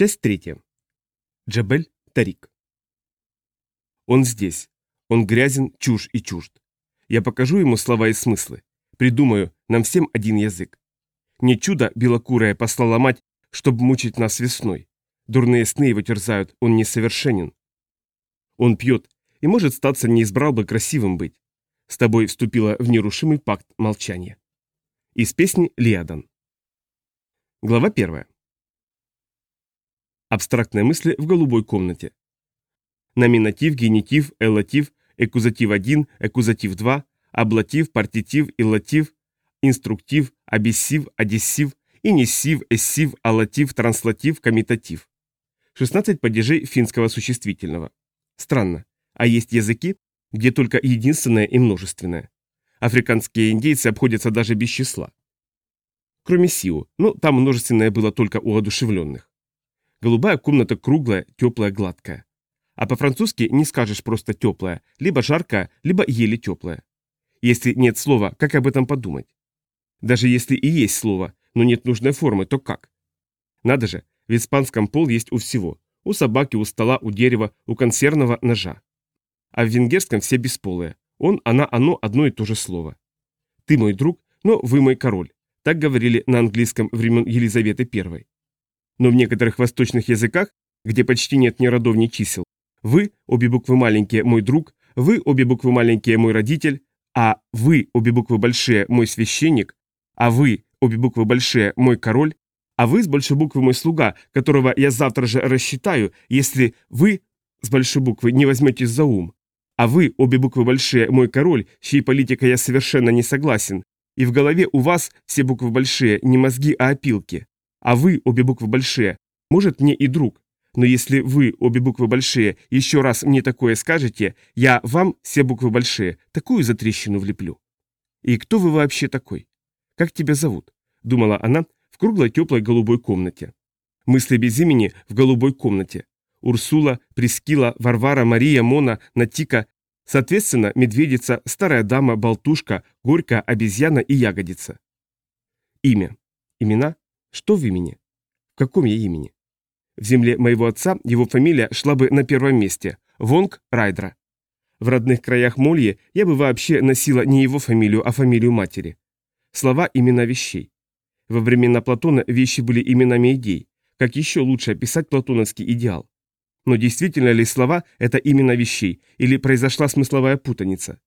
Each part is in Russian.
Часть третья. Джабель Тарик. Он здесь. Он грязен, чушь и чужд. Я покажу ему слова и смыслы. Придумаю, нам всем один язык. Не чудо белокурое послала мать, чтобы мучить нас весной. Дурные сны его терзают, он несовершенен. Он пьет, и, может, статься не избрал бы красивым быть. С тобой вступила в нерушимый пакт молчания. Из песни Лиадан. Глава первая. Абстрактные мысли в голубой комнате. Номинатив, генитив, эллатив, экузатив 1, экузатив 2, аблатив, партитив, иллатив, инструктив, абиссив, адиссив, иниссив, эссив, аллатив, транслатив, комитатив. 16 падежей финского существительного. Странно. А есть языки, где только единственное и множественное. Африканские индейцы обходятся даже без числа. Кроме Сиу, но там множественное было только у одушевленных. Голубая комната круглая, теплая, гладкая. А по-французски не скажешь просто теплая, либо жаркая, либо еле теплая. Если нет слова, как об этом подумать? Даже если и есть слово, но нет нужной формы, то как? Надо же, в испанском пол есть у всего. У собаки, у стола, у дерева, у консервного ножа. А в венгерском все бесполые. Он, она, оно одно и то же слово. Ты мой друг, но вы мой король. Так говорили на английском времен Елизаветы I. Но в некоторых восточных языках, где почти нет ни родов, ни чисел, вы, обе буквы маленькие, мой друг, вы, обе буквы маленькие, мой родитель, а вы, обе буквы большие, мой священник, а вы, обе буквы большие, мой король, а вы с большой буквы мой слуга, которого я завтра же рассчитаю, если вы с большой буквы не возьметесь за ум. А вы, обе буквы большие, мой король, чьей политикой я совершенно не согласен, и в голове у вас все буквы большие, не мозги, а опилки. А вы, обе буквы большие, может мне и друг. Но если вы, обе буквы большие, еще раз мне такое скажете, я вам, все буквы большие, такую затрещину влеплю. И кто вы вообще такой? Как тебя зовут? Думала она в круглой теплой голубой комнате. Мысли без имени в голубой комнате. Урсула, Прескила, Варвара, Мария, Мона, Натика. Соответственно, медведица, старая дама, болтушка, горькая, обезьяна и ягодица. Имя. Имена что в имени? В каком я имени? В земле моего отца его фамилия шла бы на первом месте – Вонг Райдра. В родных краях Молье я бы вообще носила не его фамилию, а фамилию матери. Слова – имена вещей. Во времена Платона вещи были именами идей. Как еще лучше описать платоновский идеал? Но действительно ли слова – это имена вещей, или произошла смысловая путаница?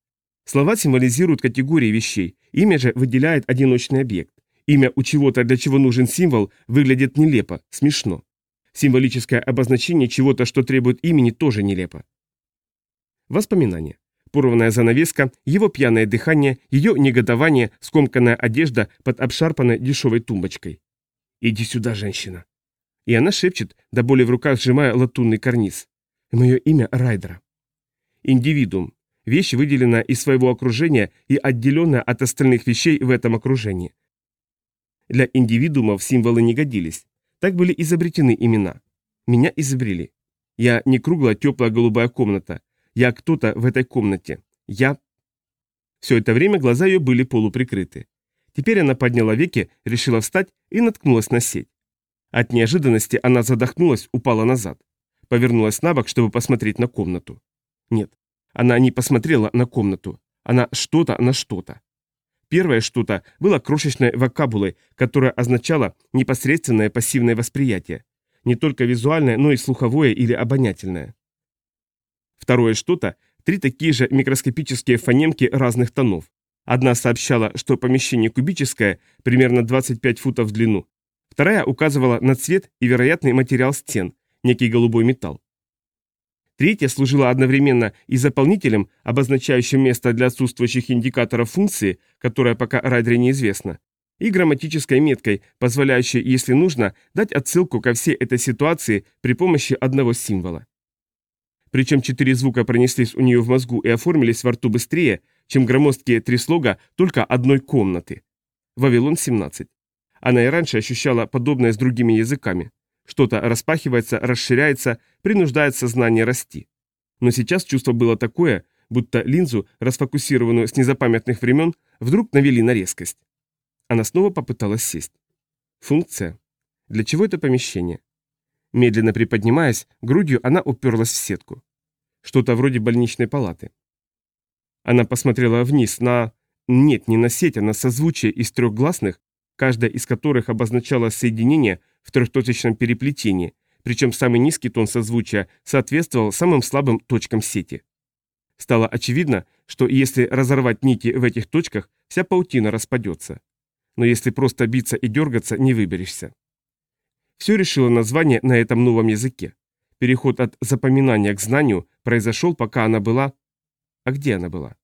Слова символизируют категории вещей, имя же выделяет одиночный объект. Имя у чего-то, для чего нужен символ, выглядит нелепо, смешно. Символическое обозначение чего-то, что требует имени, тоже нелепо. Воспоминания. Порванная занавеска, его пьяное дыхание, ее негодование, скомканная одежда под обшарпанной дешевой тумбочкой. «Иди сюда, женщина». И она шепчет, до боли в руках сжимая латунный карниз. Мое имя Райдера. Индивидуум. Вещь, выделенная из своего окружения и отделенная от остальных вещей в этом окружении. Для индивидуумов символы не годились. Так были изобретены имена. Меня изобрели. Я не круглая теплая голубая комната. Я кто-то в этой комнате. Я... Все это время глаза ее были полуприкрыты. Теперь она подняла веки, решила встать и наткнулась на сеть. От неожиданности она задохнулась, упала назад. Повернулась на бок, чтобы посмотреть на комнату. Нет, она не посмотрела на комнату. Она что-то на что-то. Первое что-то было крошечной вокабулой, которая означала непосредственное пассивное восприятие. Не только визуальное, но и слуховое или обонятельное. Второе что-то – три такие же микроскопические фонемки разных тонов. Одна сообщала, что помещение кубическое, примерно 25 футов в длину. Вторая указывала на цвет и вероятный материал стен, некий голубой металл. Третья служила одновременно и заполнителем, обозначающим место для отсутствующих индикаторов функции, которая пока Райдере неизвестна, и грамматической меткой, позволяющей, если нужно, дать отсылку ко всей этой ситуации при помощи одного символа. Причем четыре звука пронеслись у нее в мозгу и оформились во рту быстрее, чем громоздкие три слога только одной комнаты. Вавилон 17. Она и раньше ощущала подобное с другими языками. Что-то распахивается, расширяется, принуждает сознание расти. Но сейчас чувство было такое, будто линзу, расфокусированную с незапамятных времен, вдруг навели на резкость. Она снова попыталась сесть. Функция. Для чего это помещение? Медленно приподнимаясь, грудью она уперлась в сетку. Что-то вроде больничной палаты. Она посмотрела вниз на... Нет, не на сеть, а на созвучие из трех гласных, каждая из которых обозначала соединение в трехточечном переплетении, причем самый низкий тон созвучия соответствовал самым слабым точкам сети. Стало очевидно, что если разорвать нити в этих точках, вся паутина распадется. Но если просто биться и дергаться, не выберешься. Все решило название на этом новом языке. Переход от запоминания к знанию произошел, пока она была... А где она была?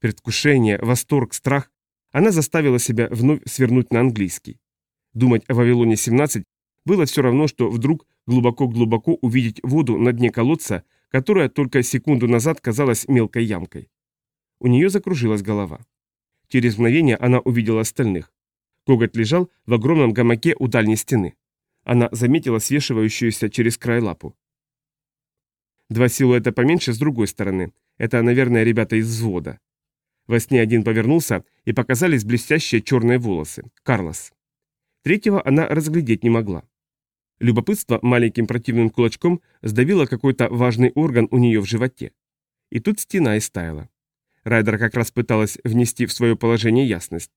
Предвкушение, восторг, страх. Она заставила себя вновь свернуть на английский. Думать о Вавилоне-17 было все равно, что вдруг глубоко-глубоко увидеть воду на дне колодца, которая только секунду назад казалась мелкой ямкой. У нее закружилась голова. Через мгновение она увидела остальных. Коготь лежал в огромном гамаке у дальней стены. Она заметила свешивающуюся через край лапу. Два силуэта поменьше с другой стороны. Это, наверное, ребята из взвода. Во сне один повернулся, и показались блестящие черные волосы. Карлос. Третьего она разглядеть не могла. Любопытство маленьким противным кулачком сдавило какой-то важный орган у нее в животе. И тут стена истаяла. Райдер как раз пыталась внести в свое положение ясность.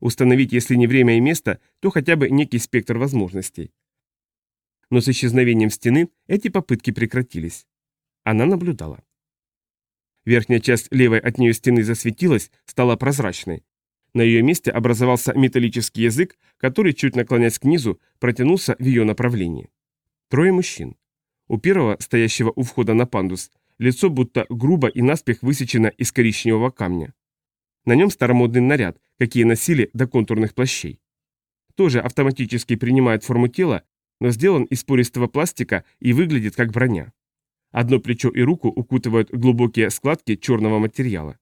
Установить, если не время и место, то хотя бы некий спектр возможностей. Но с исчезновением стены эти попытки прекратились. Она наблюдала. Верхняя часть левой от нее стены засветилась, стала прозрачной, на ее месте образовался металлический язык, который, чуть наклонясь к низу, протянулся в ее направлении. Трое мужчин. У первого, стоящего у входа на пандус, лицо будто грубо и наспех высечено из коричневого камня. На нем старомодный наряд, какие носили до контурных плащей. Тоже автоматически принимает форму тела, но сделан из пористого пластика и выглядит как броня. Одно плечо и руку укутывают глубокие складки черного материала.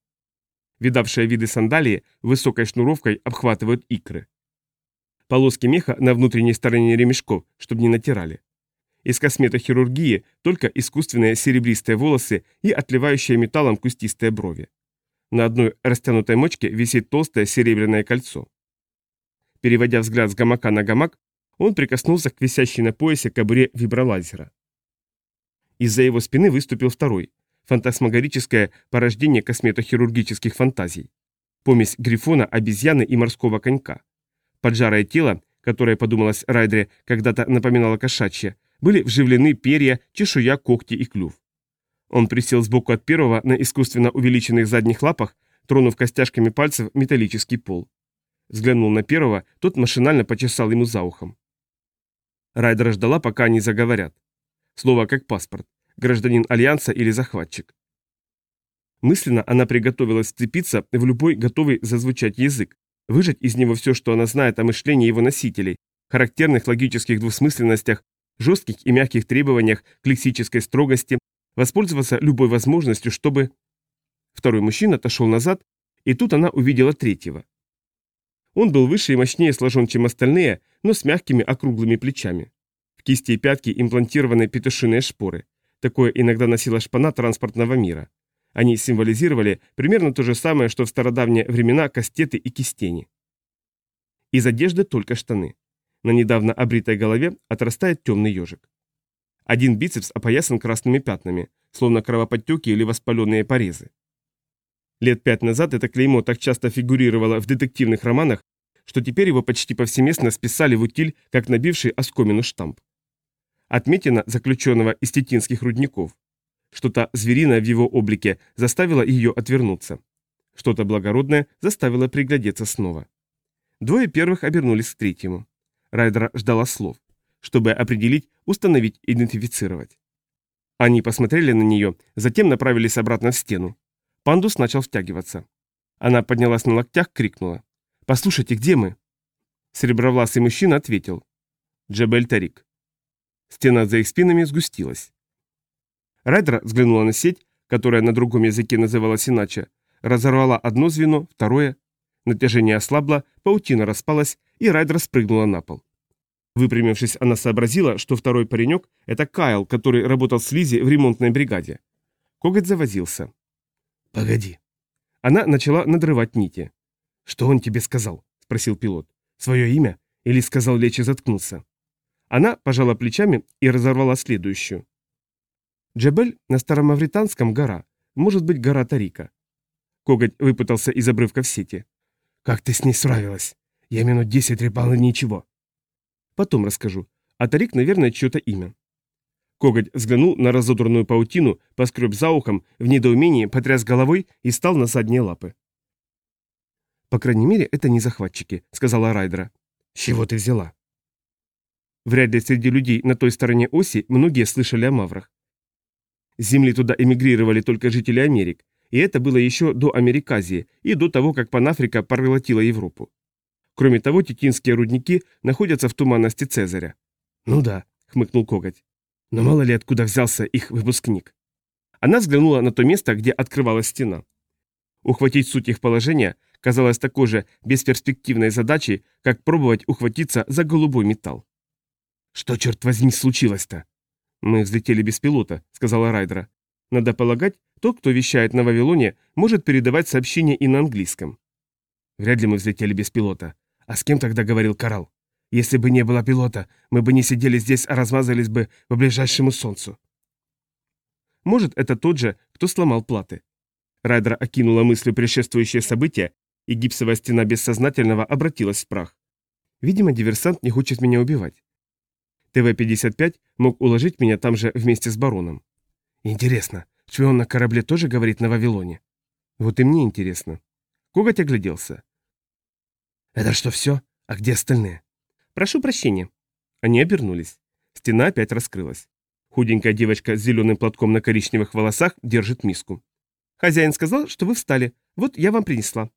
Видавшие виды сандалии высокой шнуровкой обхватывают икры. Полоски меха на внутренней стороне ремешков, чтобы не натирали. Из косметохирургии только искусственные серебристые волосы и отливающие металлом кустистые брови. На одной растянутой мочке висит толстое серебряное кольцо. Переводя взгляд с гамака на гамак, он прикоснулся к висящей на поясе кобуре вибролазера. Из-за его спины выступил второй, фантасмагорическое порождение косметохирургических фантазий. Помесь грифона, обезьяны и морского конька. Поджарое тело, которое, подумалось Райдере, когда-то напоминало кошачье, были вживлены перья, чешуя, когти и клюв. Он присел сбоку от первого на искусственно увеличенных задних лапах, тронув костяшками пальцев металлический пол. Взглянул на первого, тот машинально почесал ему за ухом. Райдера ждала, пока они заговорят. Слово как паспорт гражданин Альянса или захватчик. Мысленно она приготовилась вцепиться в любой готовый зазвучать язык, выжать из него все, что она знает о мышлении его носителей, характерных логических двусмысленностях, жестких и мягких требованиях к лексической строгости, воспользоваться любой возможностью, чтобы... Второй мужчина отошел назад, и тут она увидела третьего. Он был выше и мощнее сложен, чем остальные, но с мягкими округлыми плечами. Кисти и пятки имплантированы петушиные шпоры. Такое иногда носила шпана транспортного мира. Они символизировали примерно то же самое, что в стародавние времена кастеты и кистени. Из одежды только штаны. На недавно обритой голове отрастает темный ежик. Один бицепс опоясан красными пятнами, словно кровоподтеки или воспаленные порезы. Лет пять назад это клеймо так часто фигурировало в детективных романах, что теперь его почти повсеместно списали в утиль, как набивший оскомину штамп. Отметина заключенного из тетинских рудников. Что-то звериное в его облике заставило ее отвернуться. Что-то благородное заставило приглядеться снова. Двое первых обернулись к третьему. Райдера ждала слов, чтобы определить, установить, идентифицировать. Они посмотрели на нее, затем направились обратно в стену. Пандус начал втягиваться. Она поднялась на локтях, крикнула. «Послушайте, где мы?» Серебровласый мужчина ответил. «Джебель Тарик». Стена за их спинами сгустилась. Райдер взглянула на сеть, которая на другом языке называлась иначе, разорвала одно звено, второе. Натяжение ослабло, паутина распалась, и Райдер спрыгнула на пол. Выпрямившись, она сообразила, что второй паренек – это Кайл, который работал с Лизи в ремонтной бригаде. Коготь завозился. «Погоди». Она начала надрывать нити. «Что он тебе сказал?» – спросил пилот. «Свое имя? Или сказал лечь и заткнулся?» Она пожала плечами и разорвала следующую. Джебель на старомавританском гора, может быть, гора Тарика. Коготь выпутался из обрывков сети. «Как ты с ней справилась? Я минут десять трепал и ничего». «Потом расскажу. А Тарик, наверное, чье-то имя». Коготь взглянул на разодранную паутину, поскреб за ухом, в недоумении потряс головой и стал на задние лапы. «По крайней мере, это не захватчики», — сказала Райдера. «С чего ты взяла?» Вряд ли среди людей на той стороне оси многие слышали о маврах. С Земли туда эмигрировали только жители Америк, и это было еще до Америказии и до того, как Панафрика проглотила Европу. Кроме того, титинские рудники находятся в туманности Цезаря. «Ну да», — хмыкнул Коготь. «Но мало ли откуда взялся их выпускник». Она взглянула на то место, где открывалась стена. Ухватить суть их положения казалось такой же бесперспективной задачей, как пробовать ухватиться за голубой металл. «Что, черт возьми, случилось-то?» «Мы взлетели без пилота», — сказала Райдера. «Надо полагать, тот, кто вещает на Вавилоне, может передавать сообщения и на английском». «Вряд ли мы взлетели без пилота. А с кем тогда говорил Коралл? Если бы не было пилота, мы бы не сидели здесь, а размазались бы по ближайшему солнцу». «Может, это тот же, кто сломал платы». Райдера окинула мыслью предшествующее события, и гипсовая стена бессознательного обратилась в прах. «Видимо, диверсант не хочет меня убивать. ТВ-55 мог уложить меня там же вместе с бароном. Интересно, шпион на корабле тоже говорит на Вавилоне? Вот и мне интересно. Коготь огляделся. Это что, все? А где остальные? Прошу прощения. Они обернулись. Стена опять раскрылась. Худенькая девочка с зеленым платком на коричневых волосах держит миску. Хозяин сказал, что вы встали. Вот я вам принесла.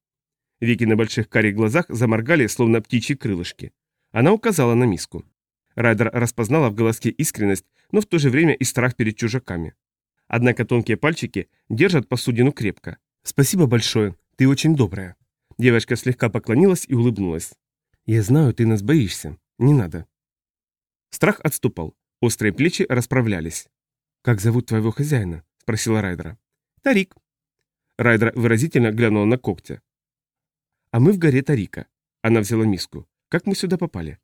Веки на больших карих глазах заморгали, словно птичьи крылышки. Она указала на миску. Райдер распознала в голоске искренность, но в то же время и страх перед чужаками. Однако тонкие пальчики держат посудину крепко. «Спасибо большое, ты очень добрая». Девочка слегка поклонилась и улыбнулась. «Я знаю, ты нас боишься. Не надо». Страх отступал. Острые плечи расправлялись. «Как зовут твоего хозяина?» – спросила Райдера. «Тарик». Райдер выразительно глянула на когтя. «А мы в горе Тарика». Она взяла миску. «Как мы сюда попали?»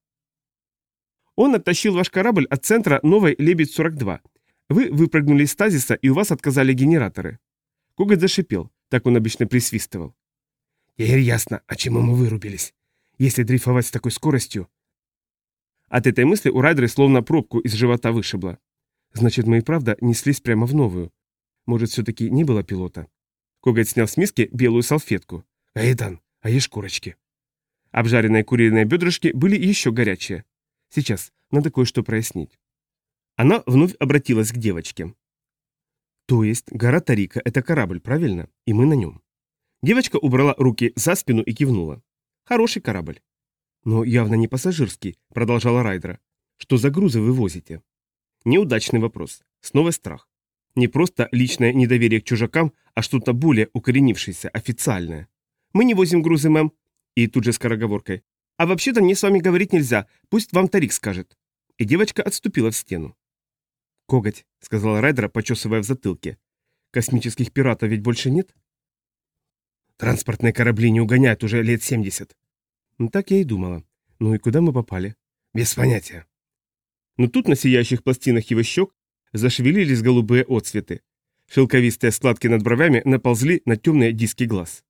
Он оттащил ваш корабль от центра новой Лебедь-42. Вы выпрыгнули из стазиса, и у вас отказали генераторы. Коготь зашипел, так он обычно присвистывал. Теперь ясно, а чему мы вырубились. Если дрейфовать с такой скоростью... От этой мысли у Райдера словно пробку из живота вышибло. Значит, мы и правда неслись прямо в новую. Может, все-таки не было пилота? Коготь снял с миски белую салфетку. «Аэтан, а ешь курочки?» Обжаренные куриные бедрышки были еще горячие. Сейчас, надо кое-что прояснить. Она вновь обратилась к девочке. То есть гора Тарика – это корабль, правильно? И мы на нем. Девочка убрала руки за спину и кивнула. Хороший корабль. Но явно не пассажирский, продолжала Райдера. Что за грузы вы возите? Неудачный вопрос. Снова страх. Не просто личное недоверие к чужакам, а что-то более укоренившееся, официальное. Мы не возим грузы, мэм. И тут же скороговоркой. А вообще-то мне с вами говорить нельзя, пусть вам Тарик скажет. И девочка отступила в стену. «Коготь», — сказала Райдера, почесывая в затылке. «Космических пиратов ведь больше нет?» «Транспортные корабли не угоняют уже лет 70». Ну, так я и думала. Ну и куда мы попали? Без понятия. Но тут на сияющих пластинах его щек зашевелились голубые отцветы. Шелковистые складки над бровями наползли на темные диски глаз.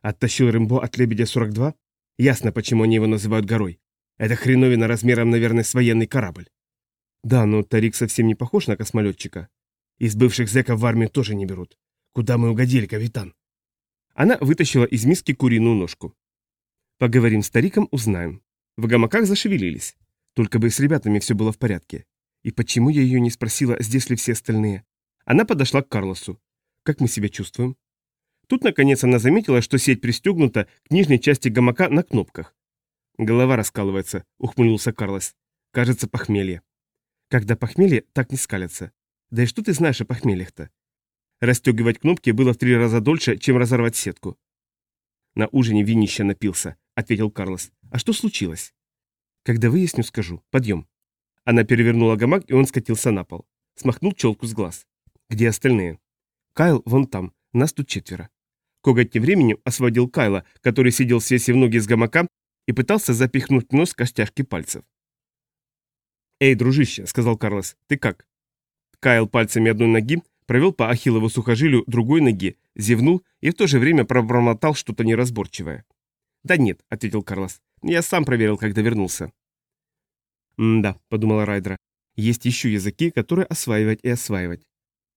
Оттащил Рымбо от Лебедя-42? Ясно, почему они его называют горой. Это хреновина размером, наверное, с военный корабль. Да, но Тарик совсем не похож на космолетчика. Из бывших зэков в армию тоже не берут. Куда мы угодили, капитан? Она вытащила из миски куриную ножку. Поговорим с Тариком, узнаем. В гамаках зашевелились. Только бы с ребятами все было в порядке. И почему я ее не спросила, здесь ли все остальные? Она подошла к Карлосу. Как мы себя чувствуем? Тут, наконец, она заметила, что сеть пристегнута к нижней части гамака на кнопках. Голова раскалывается, ухмыльнулся Карлос. Кажется, похмелье. Когда похмелье, так не скалятся. Да и что ты знаешь о похмельях-то? Расстегивать кнопки было в три раза дольше, чем разорвать сетку. На ужине винища напился, ответил Карлос. А что случилось? Когда выясню, скажу. Подъем. Она перевернула гамак, и он скатился на пол. Смахнул челку с глаз. Где остальные? Кайл вон там, нас тут четверо. Коготь тем временем освободил Кайла, который сидел свесив ноги с гамака и пытался запихнуть нос костяшки пальцев. «Эй, дружище», — сказал Карлос, — «ты как?» Кайл пальцами одной ноги провел по ахиллову сухожилию другой ноги, зевнул и в то же время пробормотал что-то неразборчивое. «Да нет», — ответил Карлос, — «я сам проверил, когда вернулся». «М-да», — подумала Райдра, — «есть еще языки, которые осваивать и осваивать».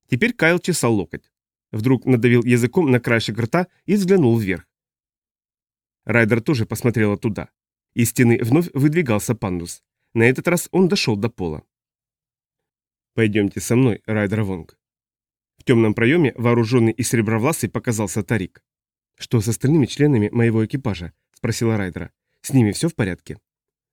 Теперь Кайл чесал локоть. Вдруг надавил языком на краешек рта и взглянул вверх. Райдер тоже посмотрела туда. Из стены вновь выдвигался пандус. На этот раз он дошел до пола. «Пойдемте со мной, Райдер Вонг». В темном проеме, вооруженный и серебровласый, показался Тарик. «Что с остальными членами моего экипажа?» – спросила Райдера. «С ними все в порядке?»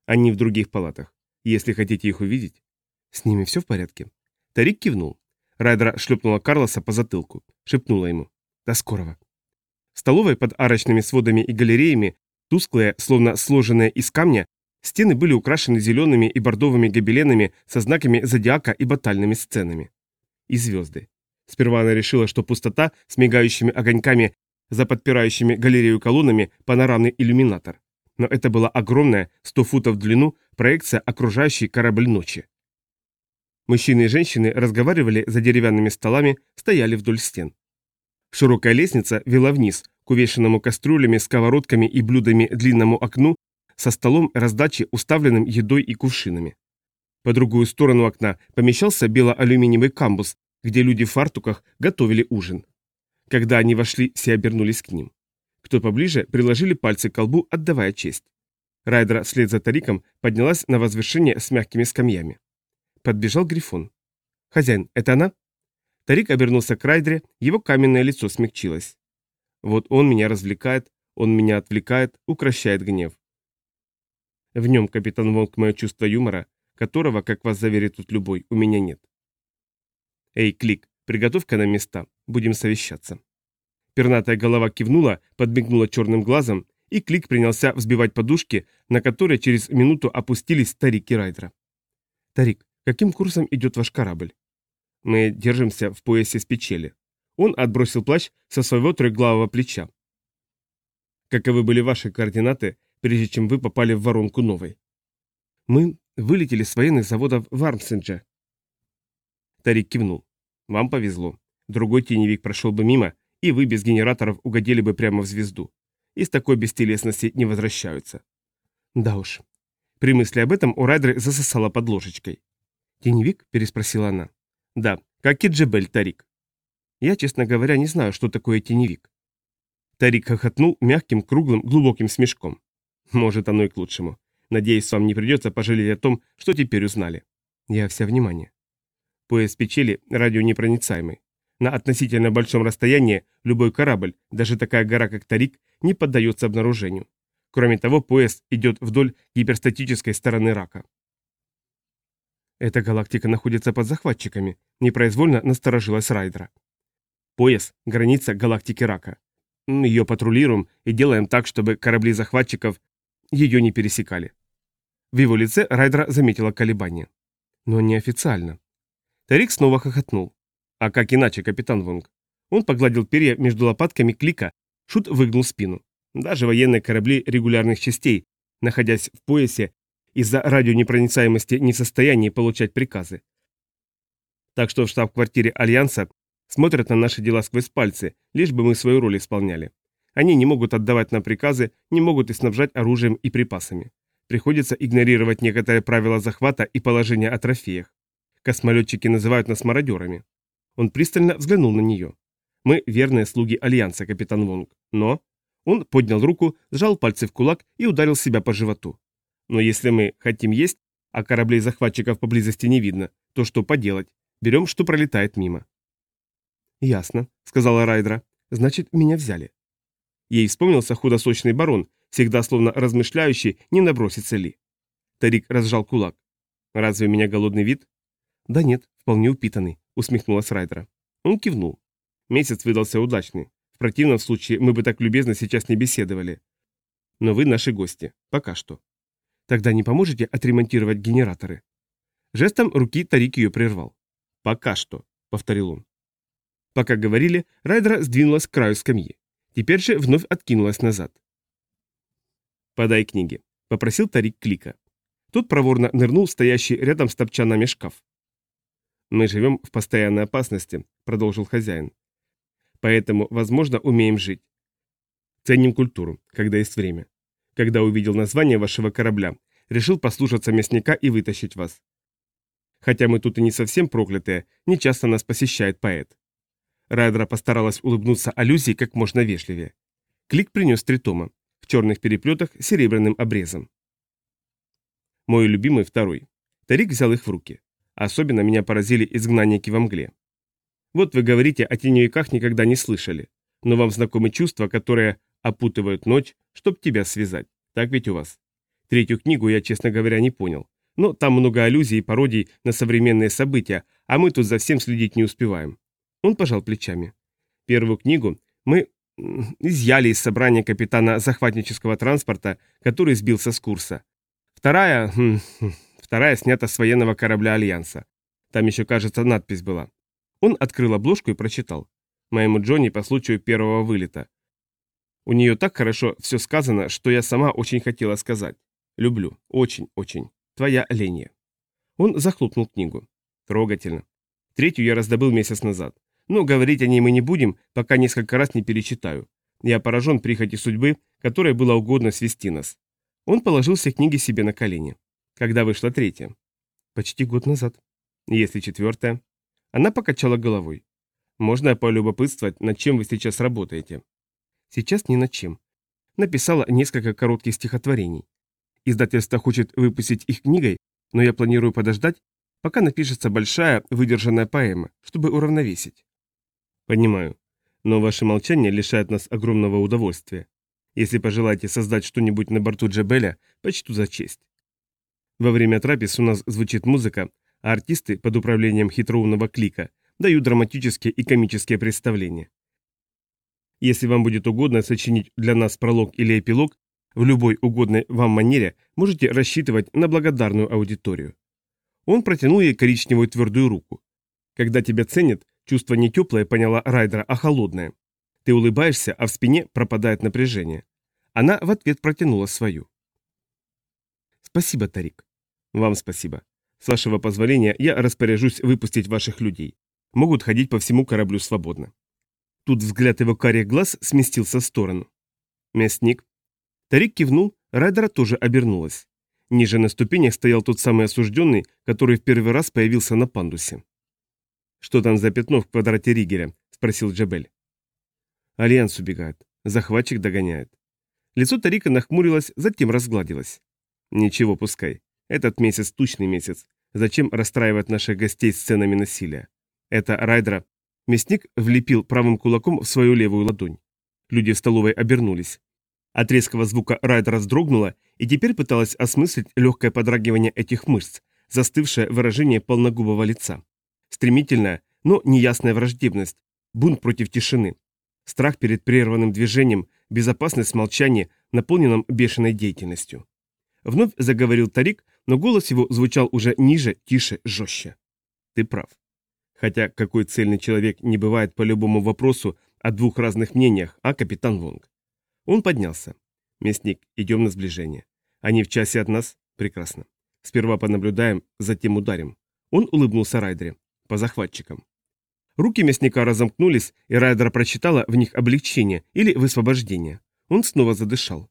«Они в других палатах. Если хотите их увидеть». «С ними все в порядке?» Тарик кивнул. Райдера шлепнула Карлоса по затылку, шепнула ему. «До скорого». В столовой под арочными сводами и галереями, тусклые, словно сложенные из камня, стены были украшены зелеными и бордовыми гобеленами со знаками зодиака и батальными сценами. И звезды. Сперва она решила, что пустота с мигающими огоньками за подпирающими галерею колоннами панорамный иллюминатор. Но это была огромная, 100 футов в длину, проекция окружающей корабль ночи. Мужчины и женщины разговаривали за деревянными столами, стояли вдоль стен. Широкая лестница вела вниз, к увешанному кастрюлями, сковородками и блюдами длинному окну со столом раздачи, уставленным едой и кувшинами. По другую сторону окна помещался бело-алюминиевый камбус, где люди в фартуках готовили ужин. Когда они вошли, все обернулись к ним. Кто поближе, приложили пальцы к колбу, отдавая честь. Райдера вслед за Тариком поднялась на возвышение с мягкими скамьями. Подбежал Грифон. «Хозяин, это она?» Тарик обернулся к Райдере, его каменное лицо смягчилось. «Вот он меня развлекает, он меня отвлекает, укращает гнев. В нем, капитан Волк, мое чувство юмора, которого, как вас заверит тут любой, у меня нет. Эй, Клик, приготовь-ка на места, будем совещаться. Пернатая голова кивнула, подмигнула черным глазом, и Клик принялся взбивать подушки, на которые через минуту опустились Тарик и Райдера. «Тарик, Каким курсом идет ваш корабль? Мы держимся в поясе с печели. Он отбросил плащ со своего трехглавого плеча. Каковы были ваши координаты, прежде чем вы попали в воронку новой? Мы вылетели с военных заводов в Армсендже. Тарик кивнул. Вам повезло. Другой теневик прошел бы мимо, и вы без генераторов угодили бы прямо в звезду. Из такой бестелесности не возвращаются. Да уж. При мысли об этом у Райдера засосала под ложечкой. «Теневик?» – переспросила она. «Да, как и Джебель Тарик». «Я, честно говоря, не знаю, что такое теневик». Тарик хохотнул мягким, круглым, глубоким смешком. «Может, оно и к лучшему. Надеюсь, вам не придется пожалеть о том, что теперь узнали». Я вся внимание. Пояс печели радионепроницаемый. На относительно большом расстоянии любой корабль, даже такая гора, как Тарик, не поддается обнаружению. Кроме того, пояс идет вдоль гиперстатической стороны рака. Эта галактика находится под захватчиками, непроизвольно насторожилась Райдера. Пояс – граница галактики Рака. Ее патрулируем и делаем так, чтобы корабли захватчиков ее не пересекали. В его лице Райдера заметила колебание. Но неофициально. Тарик снова хохотнул. А как иначе, капитан Вонг? Он погладил перья между лопатками клика, Шут выгнул спину. Даже военные корабли регулярных частей, находясь в поясе, из-за радионепроницаемости не в состоянии получать приказы. Так что в штаб-квартире Альянса смотрят на наши дела сквозь пальцы, лишь бы мы свою роль исполняли. Они не могут отдавать нам приказы, не могут и снабжать оружием и припасами. Приходится игнорировать некоторые правила захвата и положения о трофеях. Космолетчики называют нас мародерами. Он пристально взглянул на нее. Мы верные слуги Альянса, капитан Вонг. Но... Он поднял руку, сжал пальцы в кулак и ударил себя по животу. Но если мы хотим есть, а кораблей захватчиков поблизости не видно, то что поделать? Берем, что пролетает мимо. «Ясно», — сказала Райдра. «Значит, меня взяли». Ей вспомнился худосочный барон, всегда словно размышляющий, не набросится ли. Тарик разжал кулак. «Разве у меня голодный вид?» «Да нет, вполне упитанный», — усмехнулась Райдера. Он кивнул. Месяц выдался удачный. В противном случае мы бы так любезно сейчас не беседовали. Но вы наши гости. Пока что. Тогда не поможете отремонтировать генераторы?» Жестом руки Тарик ее прервал. «Пока что», — повторил он. Пока говорили, Райдера сдвинулась к краю скамьи. Теперь же вновь откинулась назад. «Подай книги», — попросил Тарик Клика. Тот проворно нырнул в стоящий рядом с топчанами шкаф. «Мы живем в постоянной опасности», — продолжил хозяин. «Поэтому, возможно, умеем жить. Ценим культуру, когда есть время. Когда увидел название вашего корабля, решил послушаться мясника и вытащить вас. Хотя мы тут и не совсем проклятые, не часто нас посещает поэт. Райдера постаралась улыбнуться аллюзии как можно вежливее. Клик принес три тома, в черных переплетах с серебряным обрезом. Мой любимый второй. Тарик взял их в руки. Особенно меня поразили изгнанники во мгле. Вот вы говорите, о теневиках никогда не слышали. Но вам знакомы чувства, которые опутывают ночь, чтоб тебя связать. Так ведь у вас? Третью книгу я, честно говоря, не понял. Но там много аллюзий и пародий на современные события, а мы тут за всем следить не успеваем. Он пожал плечами. Первую книгу мы изъяли из собрания капитана захватнического транспорта, который сбился с курса. Вторая... Хм, хм, вторая снята с военного корабля Альянса. Там еще, кажется, надпись была. Он открыл обложку и прочитал. Моему Джонни по случаю первого вылета. У нее так хорошо все сказано, что я сама очень хотела сказать. Люблю. Очень-очень. Твоя Леня. Он захлопнул книгу. Трогательно. Третью я раздобыл месяц назад. Но говорить о ней мы не будем, пока несколько раз не перечитаю. Я поражен прихоти судьбы, которой было угодно свести нас. Он положил все книги себе на колени. Когда вышла третья? Почти год назад. Если четвертая? Она покачала головой. Можно полюбопытствовать, над чем вы сейчас работаете? Сейчас ни над чем. Написала несколько коротких стихотворений. Издательство хочет выпустить их книгой, но я планирую подождать, пока напишется большая выдержанная поэма, чтобы уравновесить. Понимаю. Но ваше молчание лишает нас огромного удовольствия. Если пожелаете создать что-нибудь на борту Джабеля, почту за честь. Во время трапез у нас звучит музыка, а артисты под управлением хитроумного клика дают драматические и комические представления. Если вам будет угодно сочинить для нас пролог или эпилог, в любой угодной вам манере можете рассчитывать на благодарную аудиторию. Он протянул ей коричневую твердую руку. Когда тебя ценят, чувство не теплое, поняла Райдера, а холодное. Ты улыбаешься, а в спине пропадает напряжение. Она в ответ протянула свою. Спасибо, Тарик. Вам спасибо. С вашего позволения я распоряжусь выпустить ваших людей. Могут ходить по всему кораблю свободно. Тут взгляд его карих глаз сместился в сторону. Мясник. Тарик кивнул, Райдера тоже обернулась. Ниже на ступенях стоял тот самый осужденный, который в первый раз появился на пандусе. «Что там за пятно в квадрате Ригеля?» – спросил Джабель. Альянс убегает. Захватчик догоняет. Лицо Тарика нахмурилось, затем разгладилось. Ничего, пускай. Этот месяц тучный месяц. Зачем расстраивать наших гостей сценами насилия? Это Райдера. Мясник влепил правым кулаком в свою левую ладонь. Люди в столовой обернулись. От резкого звука Райдера вздрогнула и теперь пыталась осмыслить легкое подрагивание этих мышц, застывшее выражение полногубого лица. Стремительная, но неясная враждебность, бунт против тишины, страх перед прерванным движением, безопасность молчания, наполненном бешеной деятельностью. Вновь заговорил Тарик, но голос его звучал уже ниже, тише, жестче. Ты прав. Хотя какой цельный человек не бывает по любому вопросу о двух разных мнениях, а капитан Вонг. Он поднялся. Мясник, идем на сближение. Они в часе от нас? Прекрасно. Сперва понаблюдаем, затем ударим. Он улыбнулся Райдере. По захватчикам. Руки мясника разомкнулись, и Райдер прочитала в них облегчение или высвобождение. Он снова задышал.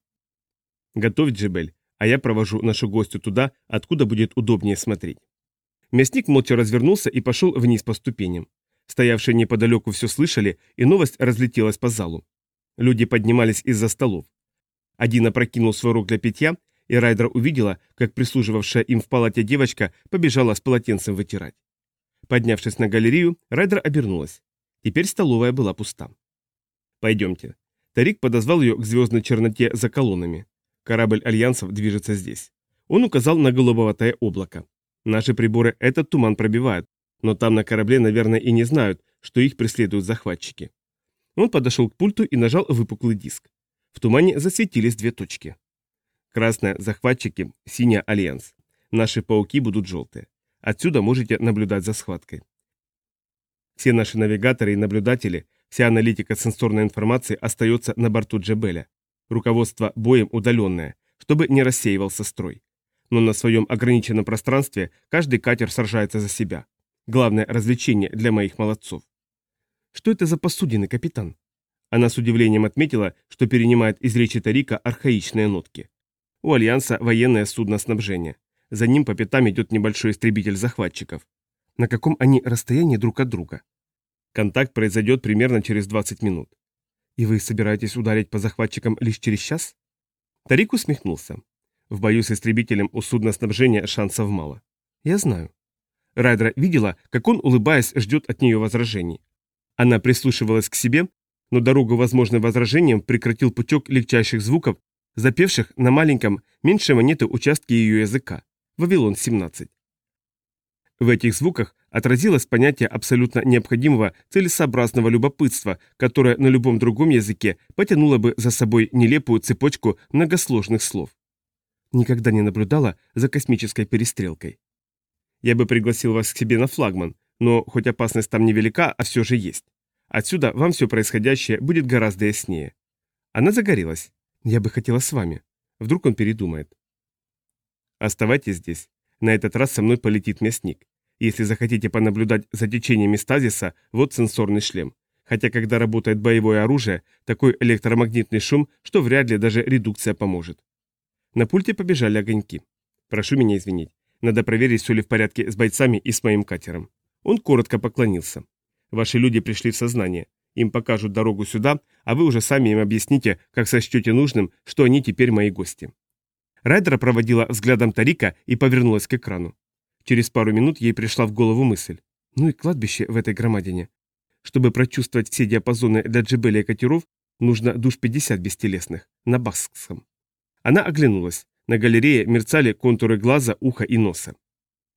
«Готовь, Джебель, а я провожу нашу гостю туда, откуда будет удобнее смотреть». Мясник молча развернулся и пошел вниз по ступеням. Стоявшие неподалеку все слышали, и новость разлетелась по залу. Люди поднимались из-за столов. Один опрокинул свой рог для питья, и Райдер увидела, как прислуживавшая им в палате девочка побежала с полотенцем вытирать. Поднявшись на галерею, Райдер обернулась. Теперь столовая была пуста. «Пойдемте». Тарик подозвал ее к звездной черноте за колоннами. Корабль Альянсов движется здесь. Он указал на голубоватое облако. Наши приборы этот туман пробивают, но там на корабле, наверное, и не знают, что их преследуют захватчики. Он подошел к пульту и нажал выпуклый диск. В тумане засветились две точки. Красная – захватчики, синяя – альянс. Наши пауки будут желтые. Отсюда можете наблюдать за схваткой. Все наши навигаторы и наблюдатели, вся аналитика сенсорной информации остается на борту Джебеля. Руководство боем удаленное, чтобы не рассеивался строй. Но на своем ограниченном пространстве каждый катер сражается за себя. Главное развлечение для моих молодцов. Что это за посудины, капитан? Она с удивлением отметила, что перенимает из речи Тарика архаичные нотки. У Альянса военное судно снабжения. За ним по пятам идет небольшой истребитель захватчиков. На каком они расстоянии друг от друга? Контакт произойдет примерно через 20 минут. И вы собираетесь ударить по захватчикам лишь через час? Тарик усмехнулся. В бою с истребителем у судна снабжения шансов мало. Я знаю. Райдера видела, как он, улыбаясь, ждет от нее возражений. Она прислушивалась к себе, но дорогу возможным возражениям прекратил путек легчайших звуков, запевших на маленьком, меньше монеты участке ее языка. Вавилон-17. В этих звуках отразилось понятие абсолютно необходимого целесообразного любопытства, которое на любом другом языке потянуло бы за собой нелепую цепочку многосложных слов. Никогда не наблюдала за космической перестрелкой. Я бы пригласил вас к себе на флагман, но хоть опасность там невелика, а все же есть. Отсюда вам все происходящее будет гораздо яснее. Она загорелась. Я бы хотела с вами. Вдруг он передумает. Оставайтесь здесь. На этот раз со мной полетит мясник. Если захотите понаблюдать за течениями стазиса, вот сенсорный шлем. Хотя когда работает боевое оружие, такой электромагнитный шум, что вряд ли даже редукция поможет. На пульте побежали огоньки. Прошу меня извинить. Надо проверить, все ли в порядке с бойцами и с моим катером. Он коротко поклонился. Ваши люди пришли в сознание. Им покажут дорогу сюда, а вы уже сами им объясните, как сочтете нужным, что они теперь мои гости. Райдера проводила взглядом Тарика и повернулась к экрану. Через пару минут ей пришла в голову мысль. Ну и кладбище в этой громадине. Чтобы прочувствовать все диапазоны для джебеля катеров, нужно душ 50 бестелесных, на баскском. Она оглянулась. На галерее мерцали контуры глаза, уха и носа.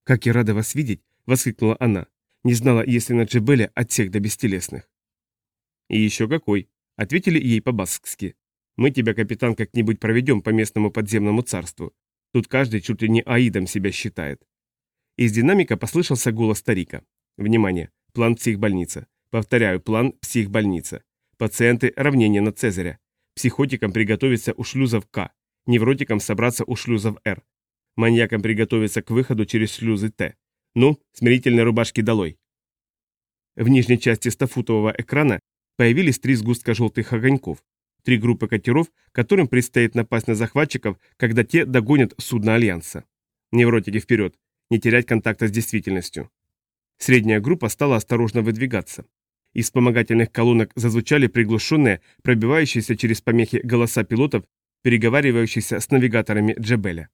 «Как я рада вас видеть!» — воскликнула она. Не знала, если на джебеле от всех до бестелесных. «И еще какой!» — ответили ей по-баскски. Мы тебя, капитан, как-нибудь проведем по местному подземному царству. Тут каждый чуть ли не аидом себя считает. Из динамика послышался голос старика. Внимание, план психбольница. Повторяю, план психбольница. Пациенты равнение на Цезаря. Психотикам приготовиться у шлюзов К. Невротикам собраться у шлюзов Р. Маньякам приготовиться к выходу через шлюзы Т. Ну, смирительные рубашки долой. В нижней части стафутового экрана появились три сгустка желтых огоньков, Три группы катеров, которым предстоит напасть на захватчиков, когда те догонят судно Альянса. Невротики вперед, не терять контакта с действительностью. Средняя группа стала осторожно выдвигаться. Из вспомогательных колонок зазвучали приглушенные, пробивающиеся через помехи голоса пилотов, переговаривающихся с навигаторами Джебеля.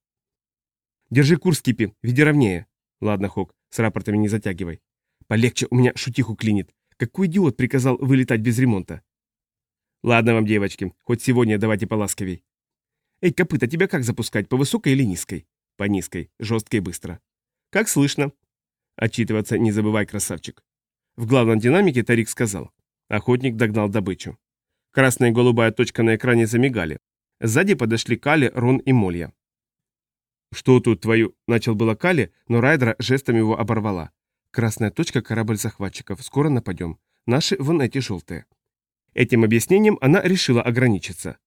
«Держи курс, Кипи, веди ровнее». «Ладно, Хок, с рапортами не затягивай». «Полегче, у меня шутиху клинит. Какой идиот приказал вылетать без ремонта?» Ладно вам, девочки, хоть сегодня давайте поласковей. Эй, копыта, тебя как запускать, по высокой или низкой? По низкой, жестко и быстро. Как слышно? Отчитываться не забывай, красавчик. В главном динамике Тарик сказал. Охотник догнал добычу. Красная и голубая точка на экране замигали. Сзади подошли Кали, Рон и Молья. «Что тут твою?» – начал было Кали, но Райдера жестом его оборвала. «Красная точка – корабль захватчиков. Скоро нападем. Наши вон эти желтые». Этим объяснением она решила ограничиться.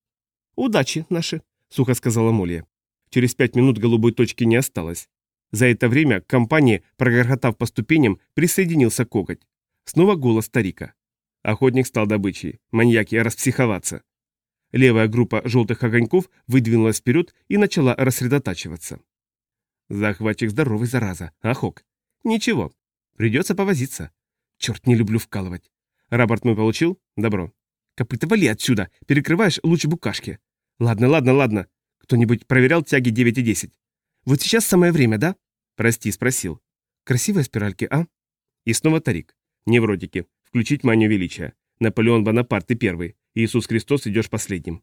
«Удачи наши», — сухо сказала Молия. Через пять минут голубой точки не осталось. За это время к компании, прогорхотав по ступеням, присоединился коготь. Снова голос старика. Охотник стал добычей. Маньяки распсиховаться. Левая группа желтых огоньков выдвинулась вперед и начала рассредотачиваться. Захватчик здоровый, зараза. Ахок. Ничего. Придется повозиться. Черт, не люблю вкалывать. Рапорт мы получил? Добро. Копыта, вали отсюда. Перекрываешь луч букашки. Ладно, ладно, ладно. Кто-нибудь проверял тяги 9 и 10? Вот сейчас самое время, да? Прости, спросил. Красивые спиральки, а? И снова Тарик. Невротики. Включить манию величия. Наполеон Бонапарт ты первый. Иисус Христос идешь последним.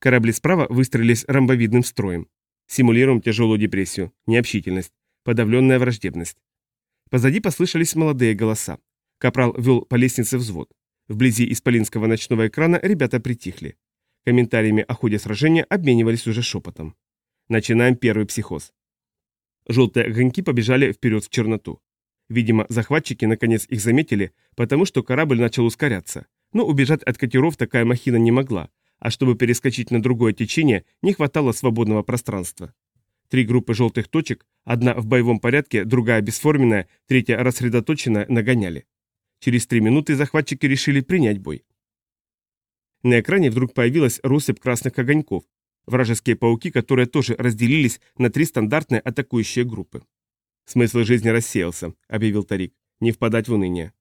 Корабли справа выстроились ромбовидным строем. Симулируем тяжелую депрессию, необщительность, подавленная враждебность. Позади послышались молодые голоса. Капрал вел по лестнице взвод. Вблизи исполинского ночного экрана ребята притихли. Комментариями о ходе сражения обменивались уже шепотом. Начинаем первый психоз. Желтые огоньки побежали вперед в черноту. Видимо, захватчики наконец их заметили, потому что корабль начал ускоряться. Но убежать от катеров такая махина не могла, а чтобы перескочить на другое течение, не хватало свободного пространства. Три группы желтых точек, одна в боевом порядке, другая бесформенная, третья рассредоточенная, нагоняли. Через три минуты захватчики решили принять бой. На экране вдруг появилась россыпь красных огоньков, вражеские пауки, которые тоже разделились на три стандартные атакующие группы. «Смысл жизни рассеялся», — объявил Тарик. «Не впадать в уныние».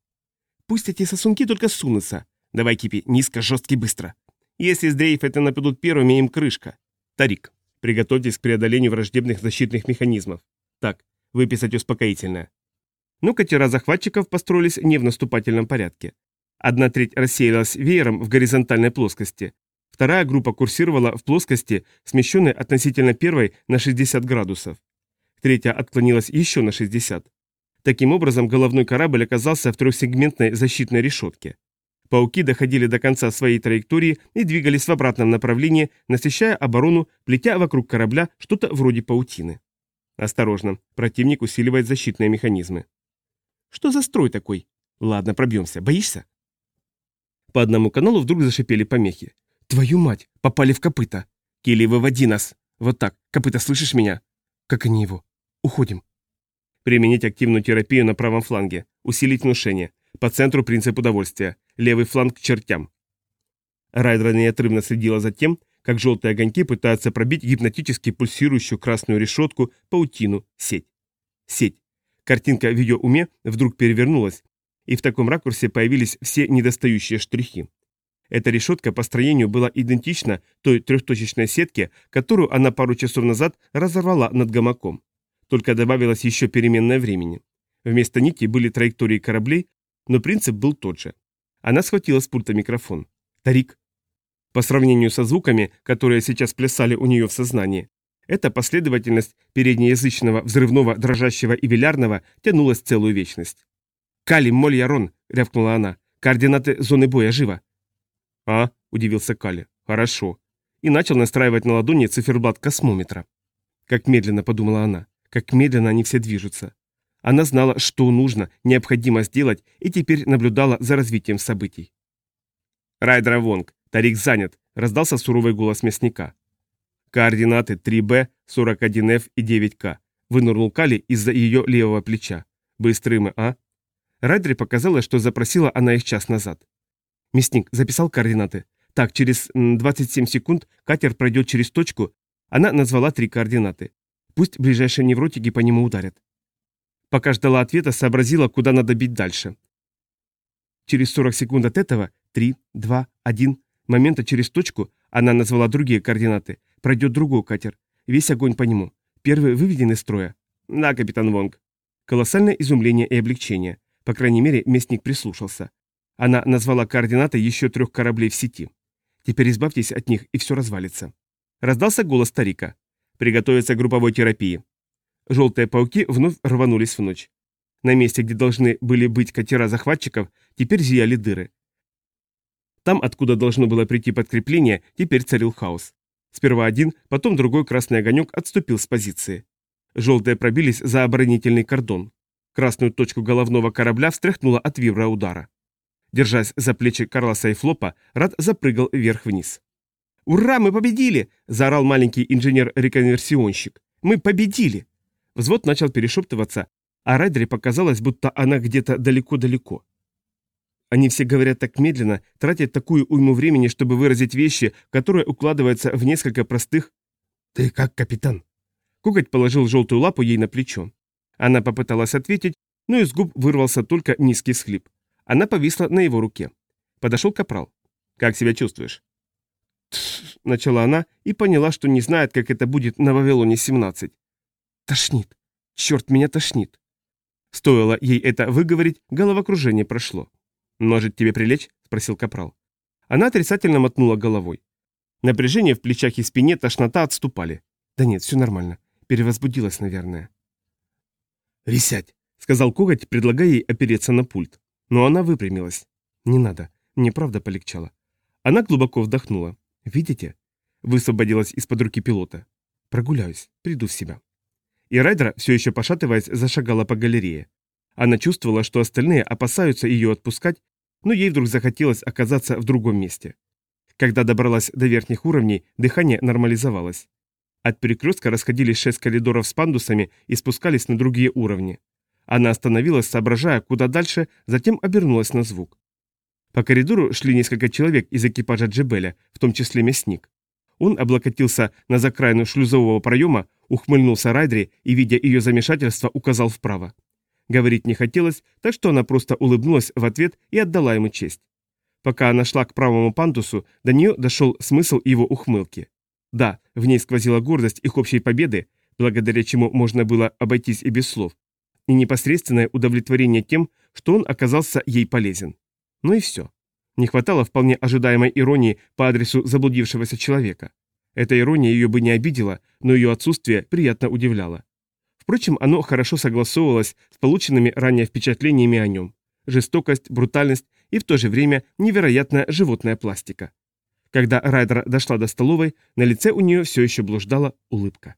«Пусть эти сосунки только сунутся. Давай, Кипи, низко, жестко и быстро. Если с дрейф это нападут первыми, им крышка. Тарик, приготовьтесь к преодолению враждебных защитных механизмов. Так, выписать успокоительное». Но катера захватчиков построились не в наступательном порядке. Одна треть рассеялась веером в горизонтальной плоскости, вторая группа курсировала в плоскости, смещенной относительно первой на 60 градусов. Третья отклонилась еще на 60. Таким образом, головной корабль оказался в трехсегментной защитной решетке. Пауки доходили до конца своей траектории и двигались в обратном направлении, насыщая оборону, плетя вокруг корабля что-то вроде паутины. Осторожно, противник усиливает защитные механизмы. Что за строй такой? Ладно, пробьемся. Боишься? По одному каналу вдруг зашипели помехи. «Твою мать! Попали в копыта! Келли, выводи нас! Вот так! Копыта, слышишь меня?» «Как они его? Уходим!» Применить активную терапию на правом фланге. Усилить внушение. По центру принцип удовольствия. Левый фланг к чертям. Райдера неотрывно следила за тем, как желтые огоньки пытаются пробить гипнотически пульсирующую красную решетку, паутину, сеть. Сеть. Картинка в ее уме вдруг перевернулась, и в таком ракурсе появились все недостающие штрихи. Эта решетка по строению была идентична той трехточечной сетке, которую она пару часов назад разорвала над гамаком. Только добавилось еще переменное времени. Вместо нити были траектории кораблей, но принцип был тот же. Она схватила с пульта микрофон. «Тарик». По сравнению со звуками, которые сейчас плясали у нее в сознании, эта последовательность переднеязычного, взрывного, дрожащего и вилярного тянулась целую вечность. «Кали, моль, Ярон!» — рявкнула она. «Координаты зоны боя, живо!» «А?» — удивился Кали. «Хорошо». И начал настраивать на ладони циферблат космометра. Как медленно, подумала она, как медленно они все движутся. Она знала, что нужно, необходимо сделать, и теперь наблюдала за развитием событий. «Райдера Вонг, Тарик занят», — раздался суровый голос мясника. «Координаты 3Б, 41F и 9К», — вынырнул Кали из-за ее левого плеча. «Быстрый мы, а?» Райдере показалось, что запросила она их час назад. Мясник записал координаты. Так, через 27 секунд катер пройдет через точку. Она назвала три координаты. Пусть ближайшие невротики по нему ударят. Пока ждала ответа, сообразила, куда надо бить дальше. Через 40 секунд от этого, 3, 2, 1, момента через точку, она назвала другие координаты, пройдет другой катер. Весь огонь по нему. Первый выведен из строя. Да, капитан Вонг. Колоссальное изумление и облегчение. По крайней мере, местник прислушался. Она назвала координаты еще трех кораблей в сети. Теперь избавьтесь от них, и все развалится. Раздался голос старика. Приготовиться к групповой терапии. Желтые пауки вновь рванулись в ночь. На месте, где должны были быть катера захватчиков, теперь зияли дыры. Там, откуда должно было прийти подкрепление, теперь царил хаос. Сперва один, потом другой красный огонек отступил с позиции. Желтые пробились за оборонительный кордон. Красную точку головного корабля встряхнула от вибра удара. Держась за плечи Карлоса и Флопа, Рад запрыгал вверх-вниз. «Ура, мы победили!» – заорал маленький инженер-реконверсионщик. «Мы победили!» Взвод начал перешептываться, а Райдере показалось, будто она где-то далеко-далеко. Они все говорят так медленно, тратят такую уйму времени, чтобы выразить вещи, которые укладываются в несколько простых «Ты как, капитан?» Коготь положил желтую лапу ей на плечо. Она попыталась ответить, но из губ вырвался только низкий схлип. Она повисла на его руке. Подошел капрал. «Как себя чувствуешь?» «Тш», — начала она и поняла, что не знает, как это будет на Вавилоне-17. «Тошнит. Черт, меня тошнит». Стоило ей это выговорить, головокружение прошло. «Может, тебе прилечь?» — спросил капрал. Она отрицательно мотнула головой. Напряжение в плечах и спине, тошнота отступали. «Да нет, все нормально. Перевозбудилась, наверное». «Присядь», — сказал коготь, предлагая ей опереться на пульт. Но она выпрямилась. «Не надо. Мне правда полегчало». Она глубоко вдохнула. «Видите?» Высвободилась из-под руки пилота. «Прогуляюсь. Приду в себя». И Райдер, все еще пошатываясь, зашагала по галерее. Она чувствовала, что остальные опасаются ее отпускать, но ей вдруг захотелось оказаться в другом месте. Когда добралась до верхних уровней, дыхание нормализовалось. От перекрестка расходились шесть коридоров с пандусами и спускались на другие уровни. Она остановилась, соображая, куда дальше, затем обернулась на звук. По коридору шли несколько человек из экипажа Джебеля, в том числе мясник. Он облокотился на закраину шлюзового проема, ухмыльнулся Райдри и, видя ее замешательство, указал вправо. Говорить не хотелось, так что она просто улыбнулась в ответ и отдала ему честь. Пока она шла к правому пандусу, до нее дошел смысл его ухмылки. Да, в ней сквозила гордость их общей победы, благодаря чему можно было обойтись и без слов, и непосредственное удовлетворение тем, что он оказался ей полезен. Ну и все. Не хватало вполне ожидаемой иронии по адресу заблудившегося человека. Эта ирония ее бы не обидела, но ее отсутствие приятно удивляло. Впрочем, оно хорошо согласовывалось с полученными ранее впечатлениями о нем. Жестокость, брутальность и в то же время невероятная животная пластика. Когда Райдер дошла до столовой, на лице у нее все еще блуждала улыбка.